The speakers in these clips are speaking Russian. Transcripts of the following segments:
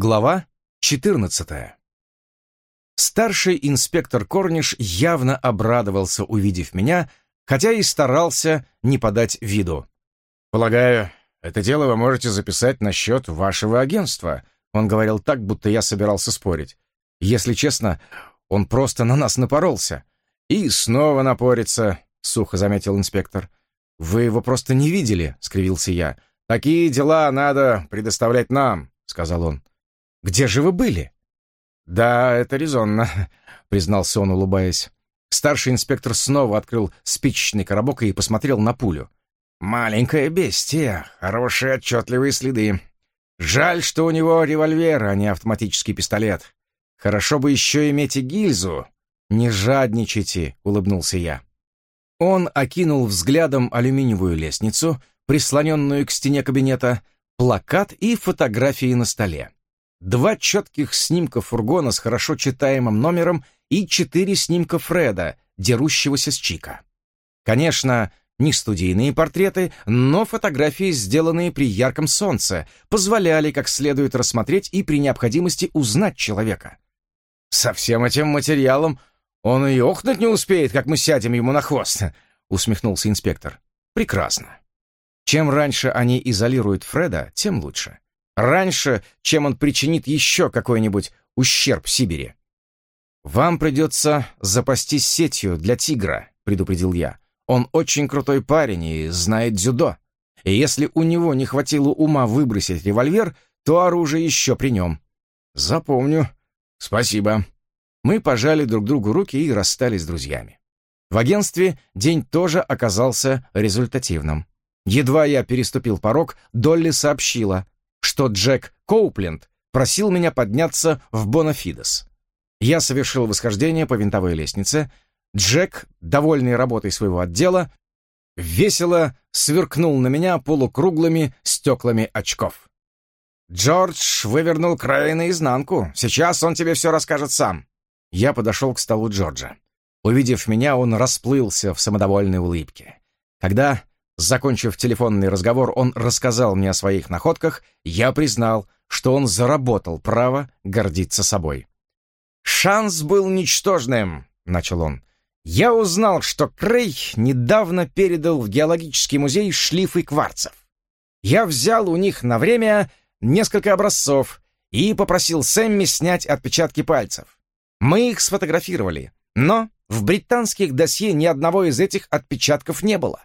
Глава 14. Старший инспектор Корниш явно обрадовался, увидев меня, хотя и старался не подать виду. «Полагаю, это дело вы можете записать на счет вашего агентства», он говорил так, будто я собирался спорить. Если честно, он просто на нас напоролся. «И снова напорится», — сухо заметил инспектор. «Вы его просто не видели», — скривился я. «Такие дела надо предоставлять нам», — сказал он. Где же вы были?» «Да, это резонно», — признался он, улыбаясь. Старший инспектор снова открыл спичечный коробок и посмотрел на пулю. «Маленькое бестия, хорошие отчетливые следы. Жаль, что у него револьвер, а не автоматический пистолет. Хорошо бы еще иметь и гильзу. Не жадничайте», — улыбнулся я. Он окинул взглядом алюминиевую лестницу, прислоненную к стене кабинета, плакат и фотографии на столе два четких снимка фургона с хорошо читаемым номером и четыре снимка Фреда, дерущегося с Чика. Конечно, не студийные портреты, но фотографии, сделанные при ярком солнце, позволяли как следует рассмотреть и при необходимости узнать человека. «Со всем этим материалом он и охнуть не успеет, как мы сядем ему на хвост», — усмехнулся инспектор. «Прекрасно. Чем раньше они изолируют Фреда, тем лучше раньше, чем он причинит еще какой-нибудь ущерб Сибири. «Вам придется запастись сетью для тигра», — предупредил я. «Он очень крутой парень и знает дзюдо. И если у него не хватило ума выбросить револьвер, то оружие еще при нем». «Запомню. Спасибо». Мы пожали друг другу руки и расстались с друзьями. В агентстве день тоже оказался результативным. Едва я переступил порог, Долли сообщила, что Джек Коупленд просил меня подняться в Бонафидес. Я совершил восхождение по винтовой лестнице. Джек, довольный работой своего отдела, весело сверкнул на меня полукруглыми стеклами очков. «Джордж вывернул край наизнанку. Сейчас он тебе все расскажет сам». Я подошел к столу Джорджа. Увидев меня, он расплылся в самодовольной улыбке. Когда Закончив телефонный разговор, он рассказал мне о своих находках, я признал, что он заработал право гордиться собой. «Шанс был ничтожным», — начал он. «Я узнал, что Крей недавно передал в геологический музей шлифы кварцев. Я взял у них на время несколько образцов и попросил Сэмми снять отпечатки пальцев. Мы их сфотографировали, но в британских досье ни одного из этих отпечатков не было.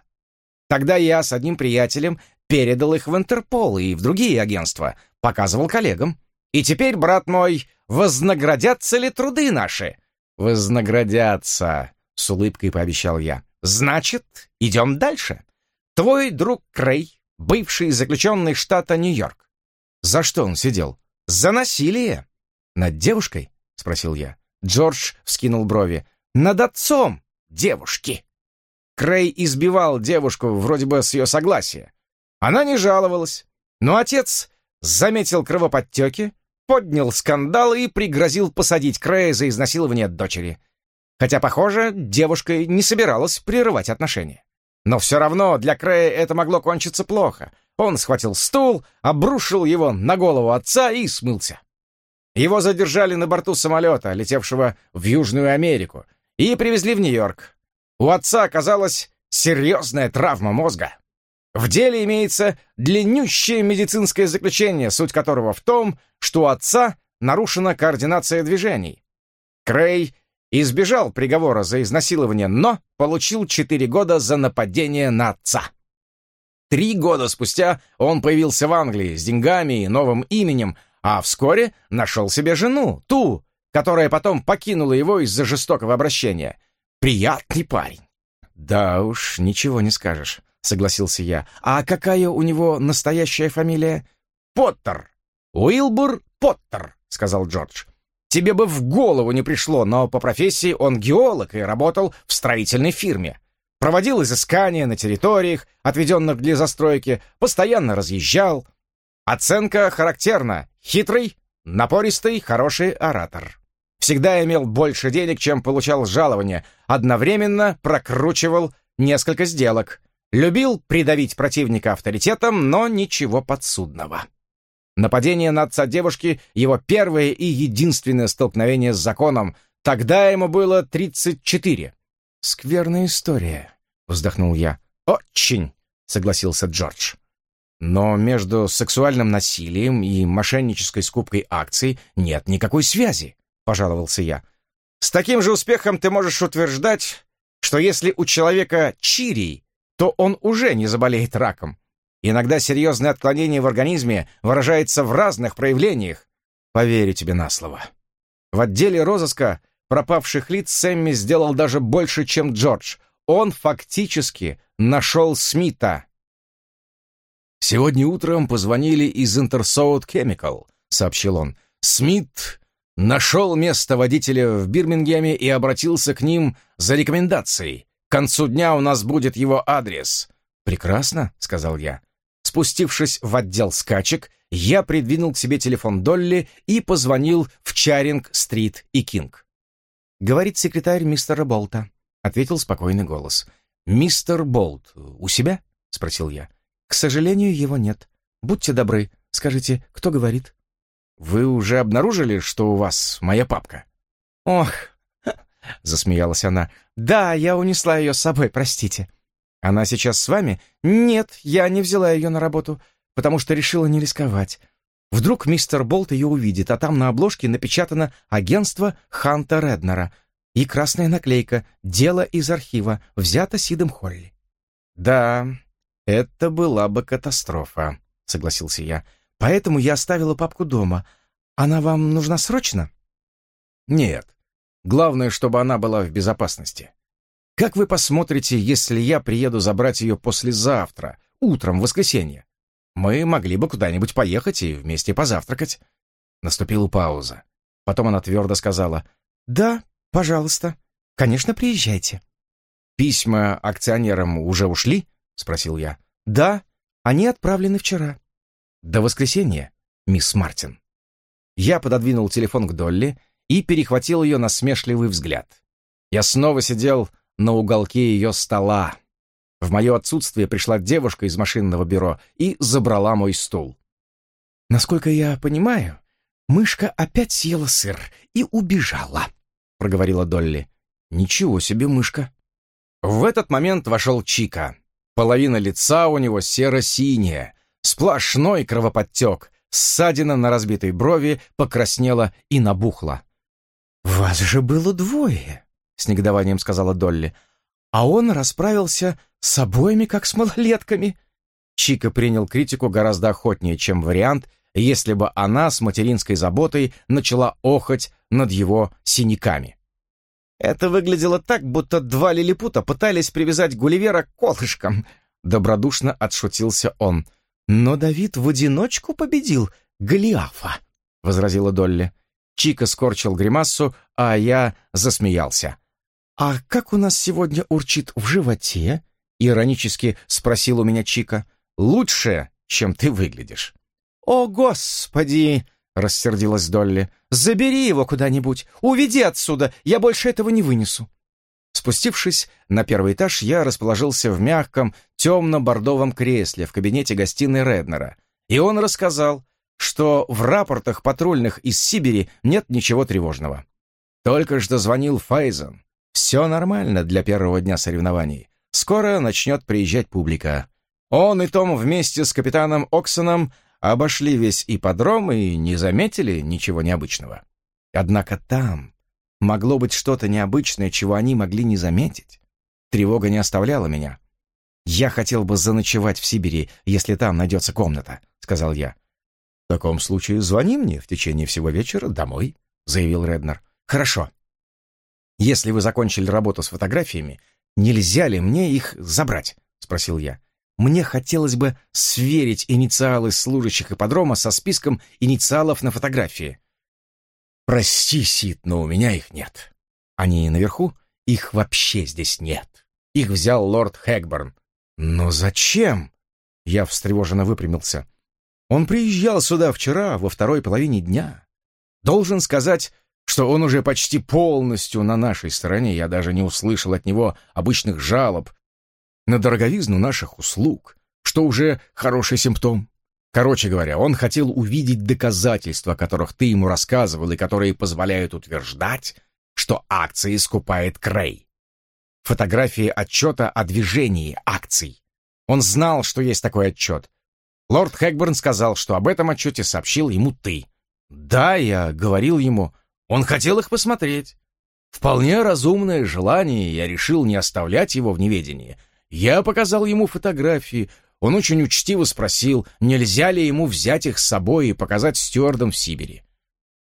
Тогда я с одним приятелем передал их в Интерпол и в другие агентства, показывал коллегам. И теперь, брат мой, вознаградятся ли труды наши? Вознаградятся, с улыбкой пообещал я. Значит, идем дальше. Твой друг Крей, бывший заключенный штата Нью-Йорк. За что он сидел? За насилие. Над девушкой? Спросил я. Джордж вскинул брови. Над отцом девушки. Крей избивал девушку вроде бы с ее согласия. Она не жаловалась, но отец заметил кровоподтеки, поднял скандал и пригрозил посадить Крея за изнасилование дочери. Хотя, похоже, девушка не собиралась прерывать отношения. Но все равно для Крея это могло кончиться плохо. Он схватил стул, обрушил его на голову отца и смылся. Его задержали на борту самолета, летевшего в Южную Америку, и привезли в Нью-Йорк. У отца оказалась серьезная травма мозга. В деле имеется длиннющее медицинское заключение, суть которого в том, что у отца нарушена координация движений. Крей избежал приговора за изнасилование, но получил 4 года за нападение на отца. Три года спустя он появился в Англии с деньгами и новым именем, а вскоре нашел себе жену, ту, которая потом покинула его из-за жестокого обращения. Приятный парень. Да уж, ничего не скажешь, согласился я. А какая у него настоящая фамилия? Поттер. Уилбур Поттер, сказал Джордж. Тебе бы в голову не пришло, но по профессии он геолог и работал в строительной фирме. Проводил изыскания на территориях, отведенных для застройки, постоянно разъезжал. Оценка характерна. Хитрый, напористый, хороший оратор всегда имел больше денег, чем получал жалования, одновременно прокручивал несколько сделок, любил придавить противника авторитетом, но ничего подсудного. Нападение на отца девушки — его первое и единственное столкновение с законом. Тогда ему было 34. «Скверная история», — вздохнул я. «Очень», — согласился Джордж. «Но между сексуальным насилием и мошеннической скупкой акций нет никакой связи», — пожаловался я. «С таким же успехом ты можешь утверждать, что если у человека чирий, то он уже не заболеет раком. Иногда серьезное отклонение в организме выражается в разных проявлениях. Поверю тебе на слово. В отделе розыска пропавших лиц Сэмми сделал даже больше, чем Джордж. Он фактически нашел Смита. «Сегодня утром позвонили из Интерсоут Chemical», — сообщил он. «Смит нашел место водителя в Бирмингеме и обратился к ним за рекомендацией. К концу дня у нас будет его адрес». «Прекрасно», — сказал я. Спустившись в отдел скачек, я придвинул к себе телефон Долли и позвонил в Чаринг-стрит и Кинг. «Говорит секретарь мистера Болта», — ответил спокойный голос. «Мистер Болт у себя?» — спросил я. «К сожалению, его нет. Будьте добры, скажите, кто говорит?» «Вы уже обнаружили, что у вас моя папка?» «Ох!» — засмеялась она. «Да, я унесла ее с собой, простите. Она сейчас с вами? Нет, я не взяла ее на работу, потому что решила не рисковать. Вдруг мистер Болт ее увидит, а там на обложке напечатано «Агентство Ханта Реднера» и красная наклейка «Дело из архива, взято Сидом Холли». «Да, это была бы катастрофа», — согласился я. «Поэтому я оставила папку дома. Она вам нужна срочно?» «Нет. Главное, чтобы она была в безопасности. Как вы посмотрите, если я приеду забрать ее послезавтра, утром, в воскресенье? Мы могли бы куда-нибудь поехать и вместе позавтракать». Наступила пауза. Потом она твердо сказала, «Да, пожалуйста. Конечно, приезжайте». «Письма акционерам уже ушли?» — спросил я. «Да, они отправлены вчера». «До воскресенья, мисс Мартин». Я пододвинул телефон к Долли и перехватил ее насмешливый взгляд. Я снова сидел на уголке ее стола. В мое отсутствие пришла девушка из машинного бюро и забрала мой стул. «Насколько я понимаю, мышка опять съела сыр и убежала», — проговорила Долли. «Ничего себе мышка!» В этот момент вошел Чика. Половина лица у него серо-синяя, сплошной кровоподтек, ссадина на разбитой брови покраснела и набухла. «Вас же было двое!» — с негодованием сказала Долли. «А он расправился с обоими, как с малолетками». Чика принял критику гораздо охотнее, чем вариант, если бы она с материнской заботой начала охоть над его синяками. «Это выглядело так, будто два лилипута пытались привязать Гулливера к колышкам», — добродушно отшутился он. «Но Давид в одиночку победил Голиафа», — возразила Долли. Чика скорчил гримассу, а я засмеялся. «А как у нас сегодня урчит в животе?» — иронически спросил у меня Чика. «Лучше, чем ты выглядишь». «О, Господи!» — рассердилась Долли. «Забери его куда-нибудь! Уведи отсюда! Я больше этого не вынесу!» Спустившись на первый этаж, я расположился в мягком, темно-бордовом кресле в кабинете гостиной Реднера, и он рассказал, что в рапортах патрульных из Сибири нет ничего тревожного. Только что звонил Файзен, все нормально для первого дня соревнований. Скоро начнет приезжать публика. Он и Том вместе с капитаном Оксоном обошли весь ипподром и не заметили ничего необычного. Однако там могло быть что-то необычное, чего они могли не заметить. Тревога не оставляла меня. «Я хотел бы заночевать в Сибири, если там найдется комната», — сказал я. «В таком случае звони мне в течение всего вечера домой», — заявил Реднер. «Хорошо. «Если вы закончили работу с фотографиями, нельзя ли мне их забрать?» — спросил я. «Мне хотелось бы сверить инициалы служащих ипподрома со списком инициалов на фотографии». «Прости, Сид, но у меня их нет. Они наверху? Их вообще здесь нет. Их взял лорд Хэгборн». «Но зачем?» Я встревоженно выпрямился. «Он приезжал сюда вчера, во второй половине дня. Должен сказать, что он уже почти полностью на нашей стороне, я даже не услышал от него обычных жалоб на дороговизну наших услуг, что уже хороший симптом. Короче говоря, он хотел увидеть доказательства, о которых ты ему рассказывал и которые позволяют утверждать, что акции скупает Крей. Фотографии отчета о движении акций. Он знал, что есть такой отчет. Лорд Хэкберн сказал, что об этом отчете сообщил ему ты. Да, я говорил ему. Он хотел их посмотреть. Вполне разумное желание, я решил не оставлять его в неведении. Я показал ему фотографии. Он очень учтиво спросил, нельзя ли ему взять их с собой и показать стюардам в Сибири.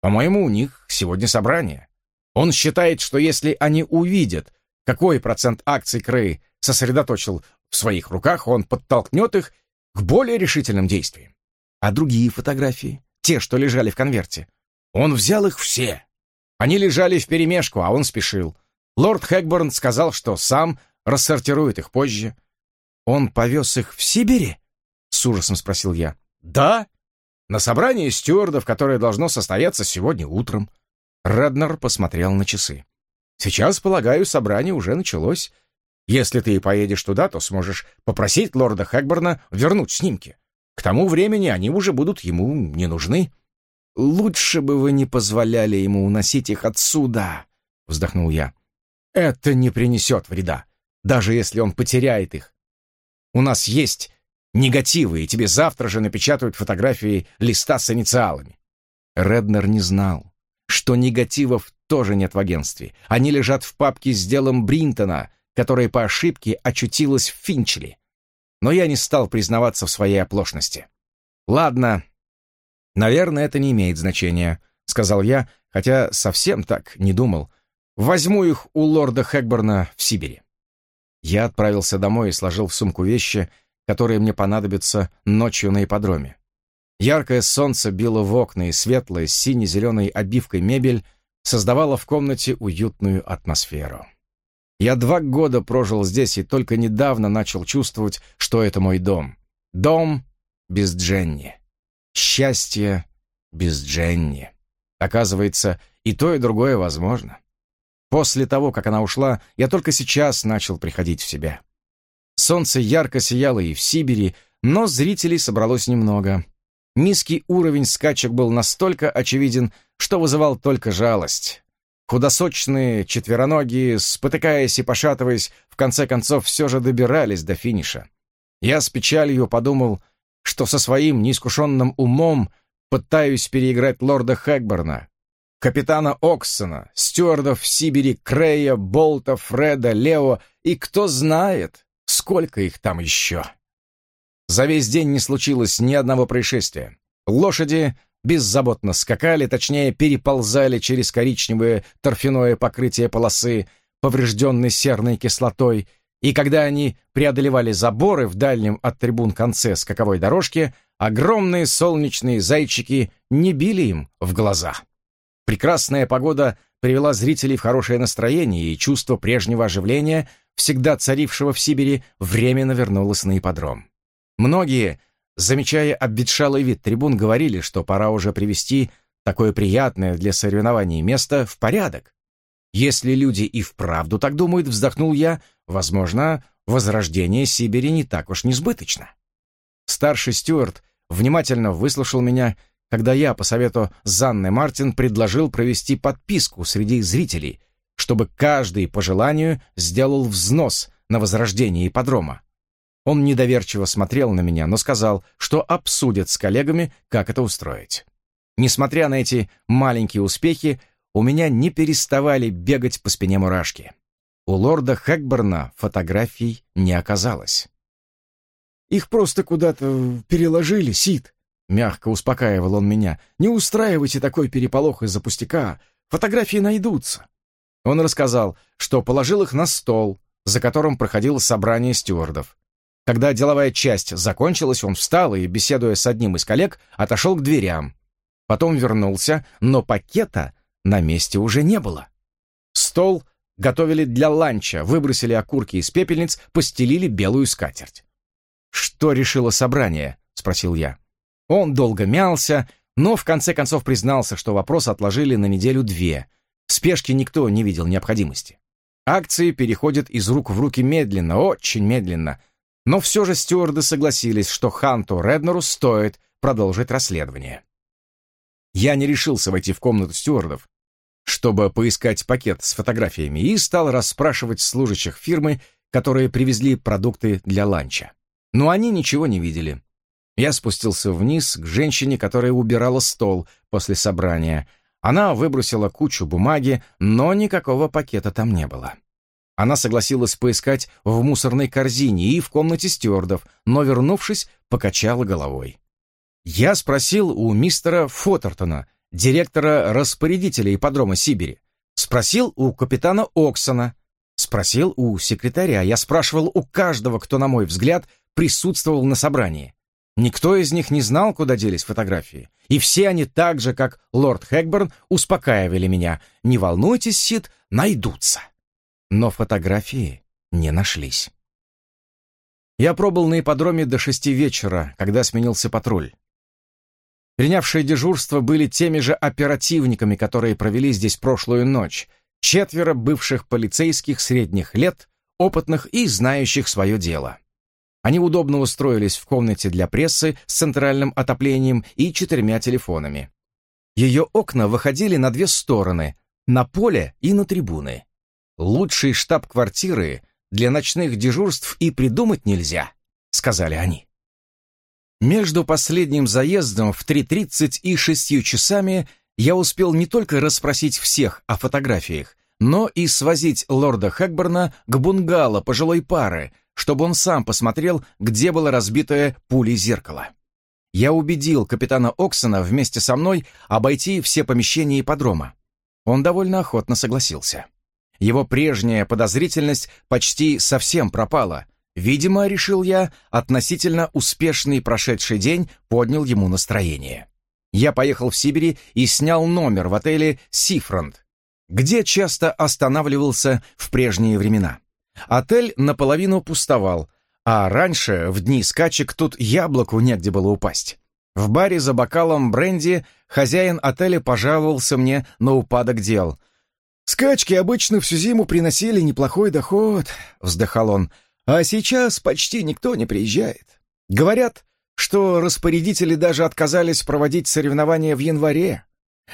По-моему, у них сегодня собрание. Он считает, что если они увидят, какой процент акций Крей сосредоточил в своих руках, он подтолкнет их к более решительным действиям. А другие фотографии, те, что лежали в конверте, он взял их все они лежали вперемешку, а он спешил. Лорд Хэкборн сказал, что сам рассортирует их позже. «Он повез их в Сибири?» — с ужасом спросил я. «Да, на собрании стюардов, которое должно состояться сегодня утром». Реднер посмотрел на часы. «Сейчас, полагаю, собрание уже началось. Если ты поедешь туда, то сможешь попросить лорда Хэкборна вернуть снимки. К тому времени они уже будут ему не нужны». «Лучше бы вы не позволяли ему уносить их отсюда», — вздохнул я. «Это не принесет вреда, даже если он потеряет их. У нас есть негативы, и тебе завтра же напечатают фотографии листа с инициалами». Реднер не знал, что негативов тоже нет в агентстве. Они лежат в папке с делом Бринтона, которая по ошибке очутилась в Финчли. Но я не стал признаваться в своей оплошности. «Ладно, «Наверное, это не имеет значения», — сказал я, хотя совсем так не думал. «Возьму их у лорда Хэкборна в Сибири». Я отправился домой и сложил в сумку вещи, которые мне понадобятся ночью на ипподроме. Яркое солнце било в окна, и светлая с сине-зеленой обивкой мебель создавала в комнате уютную атмосферу. Я два года прожил здесь и только недавно начал чувствовать, что это мой дом. Дом без Дженни. Счастье без Дженни. Оказывается, и то, и другое возможно. После того, как она ушла, я только сейчас начал приходить в себя. Солнце ярко сияло и в Сибири, но зрителей собралось немного. Низкий уровень скачек был настолько очевиден, что вызывал только жалость. Худосочные, четвероногие, спотыкаясь и пошатываясь, в конце концов все же добирались до финиша. Я с печалью подумал, что со своим неискушенным умом пытаюсь переиграть лорда Хэкборна, капитана Оксона, стюардов в Сибири Крея, Болта, Фреда, Лео и кто знает, сколько их там еще. За весь день не случилось ни одного происшествия. Лошади беззаботно скакали, точнее, переползали через коричневое торфяное покрытие полосы, поврежденной серной кислотой, и когда они преодолевали заборы в дальнем от трибун конце скаковой дорожки, огромные солнечные зайчики не били им в глаза. Прекрасная погода привела зрителей в хорошее настроение, и чувство прежнего оживления, всегда царившего в Сибири, временно вернулось на ипподром. Многие, замечая обветшалый вид трибун, говорили, что пора уже привести такое приятное для соревнований место в порядок. Если люди и вправду так думают, вздохнул я, возможно, возрождение Сибири не так уж несбыточно. Старший Стюарт внимательно выслушал меня, когда я, по совету Занны Мартин, предложил провести подписку среди зрителей, чтобы каждый по желанию сделал взнос на возрождение ипподрома. Он недоверчиво смотрел на меня, но сказал, что обсудят с коллегами, как это устроить. Несмотря на эти маленькие успехи, у меня не переставали бегать по спине мурашки. У лорда Хэкберна фотографий не оказалось. «Их просто куда-то переложили, Сид», — мягко успокаивал он меня. «Не устраивайте такой переполох из-за пустяка. Фотографии найдутся». Он рассказал, что положил их на стол, за которым проходило собрание стюардов. Когда деловая часть закончилась, он встал и, беседуя с одним из коллег, отошел к дверям. Потом вернулся, но пакета на месте уже не было. Стол готовили для ланча, выбросили окурки из пепельниц, постелили белую скатерть. «Что решило собрание?» — спросил я. Он долго мялся, но в конце концов признался, что вопрос отложили на неделю-две. В спешке никто не видел необходимости. Акции переходят из рук в руки медленно, очень медленно. Но все же стюарды согласились, что Ханту Реднеру стоит продолжить расследование. Я не решился войти в комнату стюардов, чтобы поискать пакет с фотографиями, и стал расспрашивать служащих фирмы, которые привезли продукты для ланча. Но они ничего не видели. Я спустился вниз к женщине, которая убирала стол после собрания. Она выбросила кучу бумаги, но никакого пакета там не было. Она согласилась поискать в мусорной корзине и в комнате стюардов, но, вернувшись, покачала головой. Я спросил у мистера Фотертона, директора распорядителя ипподрома Сибири. Спросил у капитана Оксона. Спросил у секретаря. Я спрашивал у каждого, кто, на мой взгляд, присутствовал на собрании. Никто из них не знал, куда делись фотографии. И все они так же, как лорд Хэкберн, успокаивали меня. «Не волнуйтесь, Сид, найдутся». Но фотографии не нашлись. Я пробыл на ипподроме до шести вечера, когда сменился патруль. Принявшие дежурство были теми же оперативниками, которые провели здесь прошлую ночь. Четверо бывших полицейских средних лет, опытных и знающих свое дело. Они удобно устроились в комнате для прессы с центральным отоплением и четырьмя телефонами. Ее окна выходили на две стороны, на поле и на трибуны. Лучший штаб квартиры для ночных дежурств и придумать нельзя, сказали они. Между последним заездом в 3.30 и 6 часами я успел не только расспросить всех о фотографиях, но и свозить лорда Хэкберна к бунгало пожилой пары, чтобы он сам посмотрел, где было разбитое пулей зеркало. Я убедил капитана Оксона вместе со мной обойти все помещения ипподрома. Он довольно охотно согласился. Его прежняя подозрительность почти совсем пропала, Видимо, решил я, относительно успешный прошедший день поднял ему настроение. Я поехал в Сибири и снял номер в отеле «Сифронт», где часто останавливался в прежние времена. Отель наполовину пустовал, а раньше, в дни скачек, тут яблоку негде было упасть. В баре за бокалом бренди хозяин отеля пожаловался мне на упадок дел. «Скачки обычно всю зиму приносили неплохой доход», — вздыхал он, а сейчас почти никто не приезжает. Говорят, что распорядители даже отказались проводить соревнования в январе.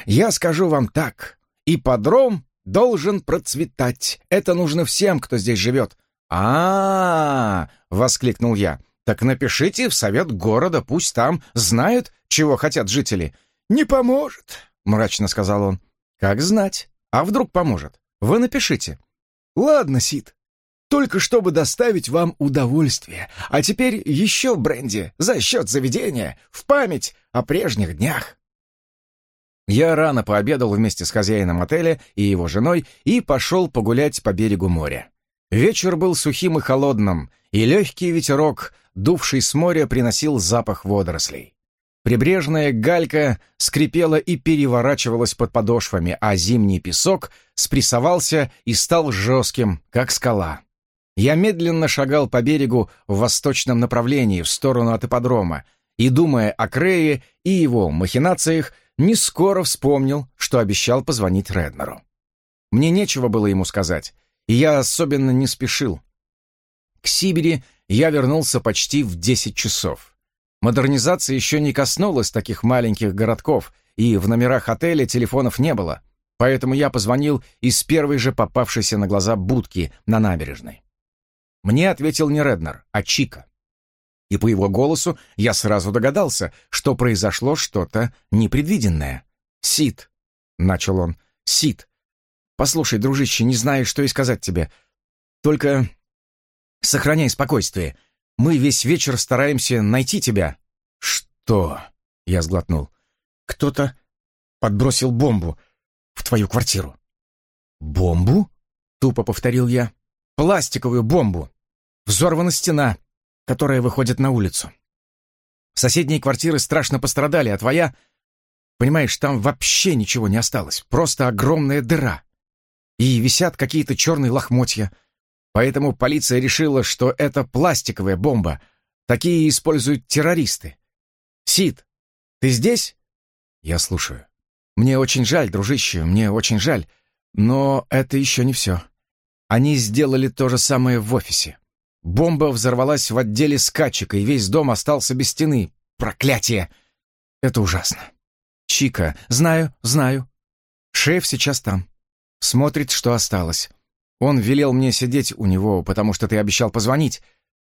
Я скажу вам так, ипподром должен процветать. Это нужно всем, кто здесь живет. а, -а, -а воскликнул я. «Так напишите в совет города, пусть там знают, чего хотят жители». «Не поможет», — мрачно сказал он. «Как знать. А вдруг поможет? Вы напишите». «Ладно, Сид, только чтобы доставить вам удовольствие. А теперь еще бренди за счет заведения, в память о прежних днях. Я рано пообедал вместе с хозяином отеля и его женой и пошел погулять по берегу моря. Вечер был сухим и холодным, и легкий ветерок, дувший с моря, приносил запах водорослей. Прибрежная галька скрипела и переворачивалась под подошвами, а зимний песок спрессовался и стал жестким, как скала. Я медленно шагал по берегу в восточном направлении, в сторону от ипподрома, и, думая о Крее и его махинациях, не скоро вспомнил, что обещал позвонить Реднеру. Мне нечего было ему сказать, и я особенно не спешил. К Сибири я вернулся почти в 10 часов. Модернизация еще не коснулась таких маленьких городков, и в номерах отеля телефонов не было, поэтому я позвонил из первой же попавшейся на глаза будки на набережной. Мне ответил не Реднер, а Чика. И по его голосу я сразу догадался, что произошло что-то непредвиденное. «Сид», — начал он, — «Сид, послушай, дружище, не знаю, что и сказать тебе. Только сохраняй спокойствие. Мы весь вечер стараемся найти тебя». «Что?» — я сглотнул. «Кто-то подбросил бомбу в твою квартиру». «Бомбу?» — тупо повторил я пластиковую бомбу. Взорвана стена, которая выходит на улицу. Соседние квартиры страшно пострадали, а твоя... Понимаешь, там вообще ничего не осталось, просто огромная дыра. И висят какие-то черные лохмотья. Поэтому полиция решила, что это пластиковая бомба. Такие используют террористы. Сид, ты здесь? Я слушаю. Мне очень жаль, дружище, мне очень жаль. Но это еще не все. Они сделали то же самое в офисе. Бомба взорвалась в отделе скачек, и весь дом остался без стены. Проклятие! Это ужасно. Чика, знаю, знаю. Шеф сейчас там. Смотрит, что осталось. Он велел мне сидеть у него, потому что ты обещал позвонить.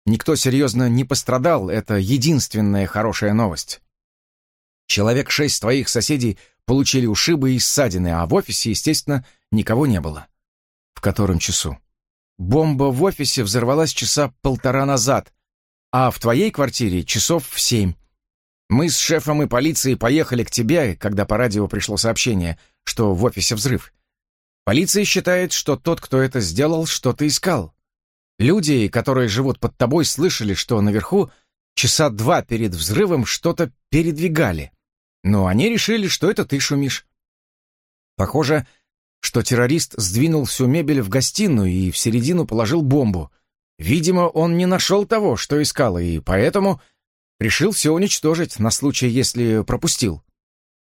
Никто серьезно не пострадал, это единственная хорошая новость. Человек шесть твоих соседей получили ушибы и ссадины, а в офисе, естественно, никого не было. В котором часу? Бомба в офисе взорвалась часа полтора назад, а в твоей квартире часов в семь. Мы с шефом и полицией поехали к тебе, когда по радио пришло сообщение, что в офисе взрыв. Полиция считает, что тот, кто это сделал, что-то искал. Люди, которые живут под тобой, слышали, что наверху часа два перед взрывом что-то передвигали. Но они решили, что это ты шумишь. Похоже, что террорист сдвинул всю мебель в гостиную и в середину положил бомбу. Видимо, он не нашел того, что искал, и поэтому решил все уничтожить на случай, если пропустил.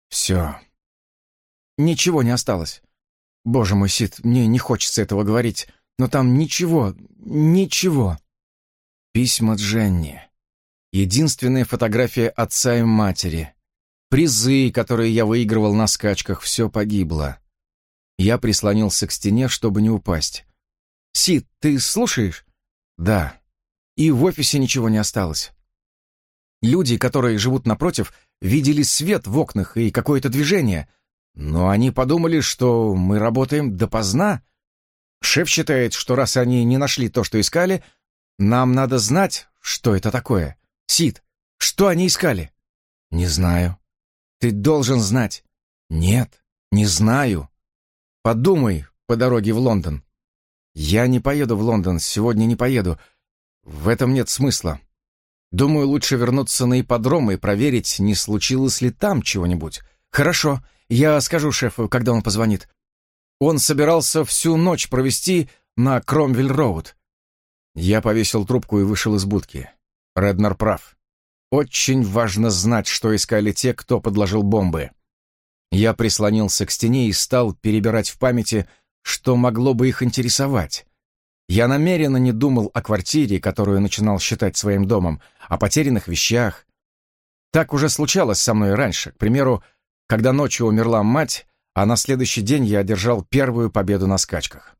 Все. Ничего не осталось. Боже мой, Сид, мне не хочется этого говорить, но там ничего, ничего. Письма Дженни. Единственная фотография отца и матери. Призы, которые я выигрывал на скачках, все погибло. Я прислонился к стене, чтобы не упасть. «Сид, ты слушаешь?» «Да». И в офисе ничего не осталось. Люди, которые живут напротив, видели свет в окнах и какое-то движение, но они подумали, что мы работаем допоздна. Шеф считает, что раз они не нашли то, что искали, нам надо знать, что это такое. Сид, что они искали? Не знаю. Ты должен знать. Нет, не знаю. Подумай по дороге в Лондон. Я не поеду в Лондон, сегодня не поеду. В этом нет смысла. Думаю, лучше вернуться на ипподром и проверить, не случилось ли там чего-нибудь. Хорошо, я скажу шефу, когда он позвонит. Он собирался всю ночь провести на Кромвель-Роуд. Я повесил трубку и вышел из будки. Реднер прав. Очень важно знать, что искали те, кто подложил бомбы. Я прислонился к стене и стал перебирать в памяти, что могло бы их интересовать. Я намеренно не думал о квартире, которую начинал считать своим домом, о потерянных вещах. Так уже случалось со мной раньше. К примеру, когда ночью умерла мать, а на следующий день я одержал первую победу на скачках.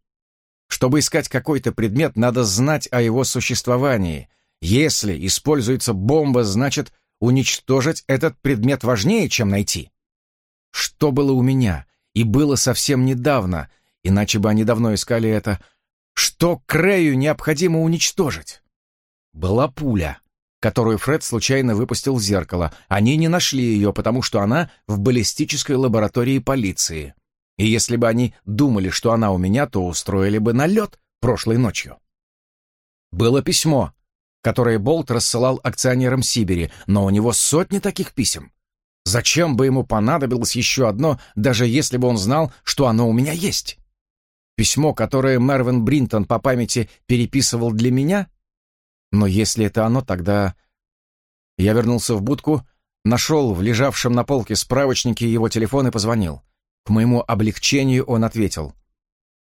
Чтобы искать какой-то предмет, надо знать о его существовании, если используется бомба, значит, уничтожить этот предмет важнее, чем найти. Что было у меня, и было совсем недавно, иначе бы они давно искали это, что Крею необходимо уничтожить? Была пуля, которую Фред случайно выпустил в зеркало. Они не нашли ее, потому что она в баллистической лаборатории полиции. И если бы они думали, что она у меня, то устроили бы налет прошлой ночью. Было письмо, которые Болт рассылал акционерам Сибири, но у него сотни таких писем. Зачем бы ему понадобилось еще одно, даже если бы он знал, что оно у меня есть? Письмо, которое Мервин Бринтон по памяти переписывал для меня? Но если это оно, тогда... Я вернулся в будку, нашел в лежавшем на полке справочнике его телефон и позвонил. К моему облегчению он ответил.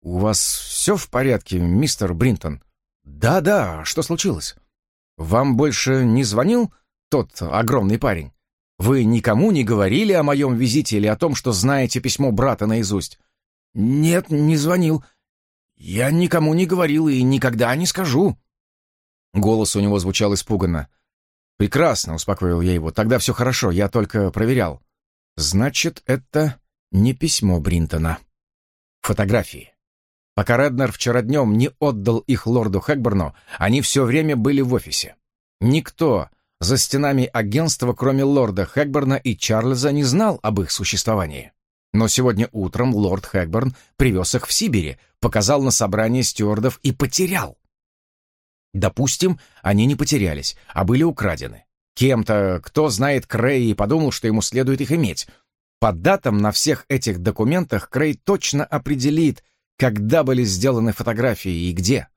«У вас все в порядке, мистер Бринтон?» «Да-да, что случилось?» «Вам больше не звонил тот огромный парень? Вы никому не говорили о моем визите или о том, что знаете письмо брата наизусть?» «Нет, не звонил. Я никому не говорил и никогда не скажу». Голос у него звучал испуганно. «Прекрасно», — успокоил я его. «Тогда все хорошо, я только проверял». «Значит, это не письмо Бринтона. Фотографии. Пока Реднер вчера днем не отдал их лорду Хэкберну, они все время были в офисе. Никто за стенами агентства, кроме лорда Хэкберна и Чарльза, не знал об их существовании. Но сегодня утром лорд Хэкберн привез их в Сибири, показал на собрании стюардов и потерял. Допустим, они не потерялись, а были украдены. Кем-то, кто знает Крей и подумал, что ему следует их иметь. По датам на всех этих документах Крей точно определит, когда были сделаны фотографии и где.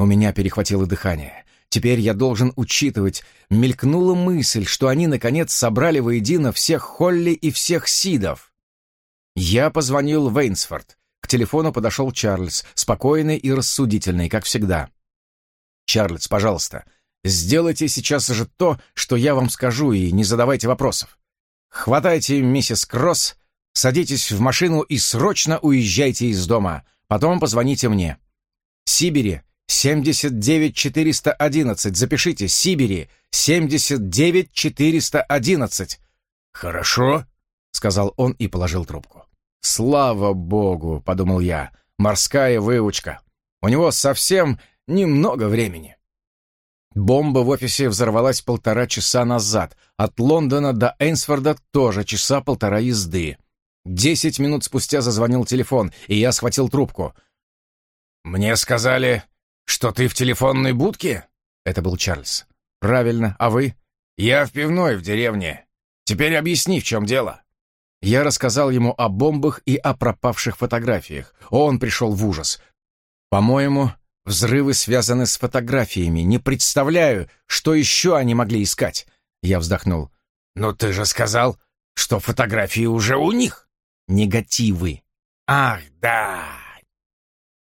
У меня перехватило дыхание. Теперь я должен учитывать. Мелькнула мысль, что они, наконец, собрали воедино всех Холли и всех Сидов. Я позвонил в Эйнсфорд. К телефону подошел Чарльз, спокойный и рассудительный, как всегда. «Чарльз, пожалуйста, сделайте сейчас же то, что я вам скажу, и не задавайте вопросов. хватайте миссис Кросс, садитесь в машину и срочно уезжайте из дома. Потом позвоните мне. Сибири, 79411. Запишите, Сибири, 79411. Хорошо, сказал он и положил трубку. Слава богу, подумал я. Морская выучка. У него совсем немного времени. Бомба в офисе взорвалась полтора часа назад. От Лондона до Эйнсфорда тоже часа полтора езды. Десять минут спустя зазвонил телефон, и я схватил трубку. «Мне сказали, что ты в телефонной будке?» Это был Чарльз. «Правильно. А вы?» «Я в пивной в деревне. Теперь объясни, в чем дело». Я рассказал ему о бомбах и о пропавших фотографиях. Он пришел в ужас. По-моему, взрывы связаны с фотографиями. Не представляю, что еще они могли искать. Я вздохнул. «Но ты же сказал, что фотографии уже у них». «Негативы». «Ах, да!»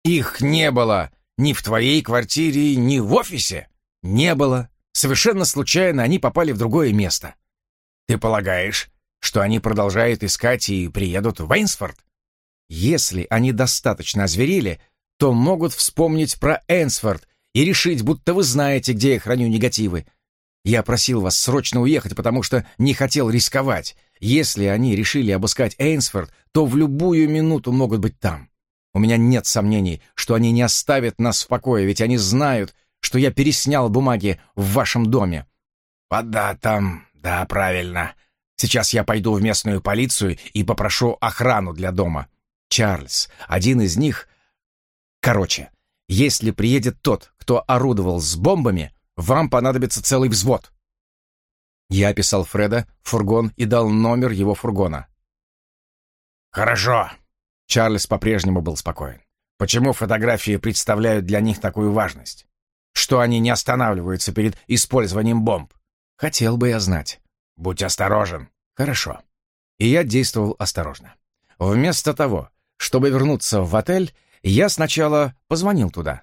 «Их не было ни в твоей квартире, ни в офисе». «Не было. Совершенно случайно они попали в другое место». «Ты полагаешь, что они продолжают искать и приедут в Эйнсфорд?» «Если они достаточно озверели, то могут вспомнить про Эйнсфорд и решить, будто вы знаете, где я храню негативы. Я просил вас срочно уехать, потому что не хотел рисковать. Если они решили обыскать Эйнсфорд, то в любую минуту могут быть там. У меня нет сомнений, что они не оставят нас в покое, ведь они знают, что я переснял бумаги в вашем доме». «По датам, да, правильно. Сейчас я пойду в местную полицию и попрошу охрану для дома. Чарльз, один из них... Короче, если приедет тот, кто орудовал с бомбами, вам понадобится целый взвод. Я описал Фреда, фургон и дал номер его фургона. «Хорошо». Чарльз по-прежнему был спокоен. «Почему фотографии представляют для них такую важность? Что они не останавливаются перед использованием бомб? Хотел бы я знать. Будь осторожен. Хорошо. И я действовал осторожно. Вместо того, чтобы вернуться в отель, я сначала позвонил туда.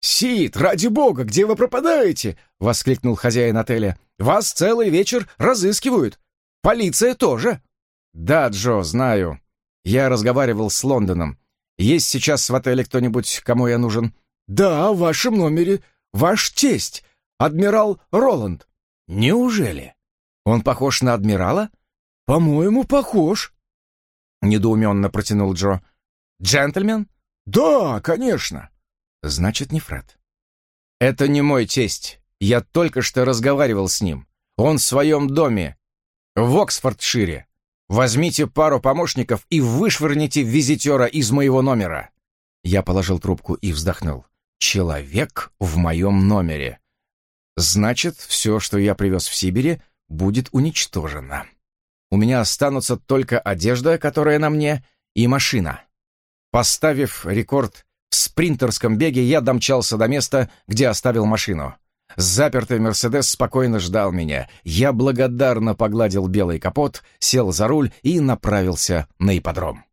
«Сид, ради бога, где вы пропадаете?» — воскликнул хозяин отеля. «Вас целый вечер разыскивают. Полиция тоже». «Да, Джо, знаю. Я разговаривал с Лондоном. Есть сейчас в отеле кто-нибудь, кому я нужен?» «Да, в вашем номере. Ваш тесть, адмирал Роланд». «Неужели?» Он похож на адмирала? По-моему, похож. Недоуменно протянул Джо. Джентльмен? Да, конечно. Значит, не Фред. Это не мой тесть. Я только что разговаривал с ним. Он в своем доме, в Оксфордшире. Возьмите пару помощников и вышвырните визитера из моего номера. Я положил трубку и вздохнул. Человек в моем номере. Значит, все, что я привез в Сибири, будет уничтожена. У меня останутся только одежда, которая на мне, и машина. Поставив рекорд в спринтерском беге, я домчался до места, где оставил машину. Запертый «Мерседес» спокойно ждал меня. Я благодарно погладил белый капот, сел за руль и направился на ипподром.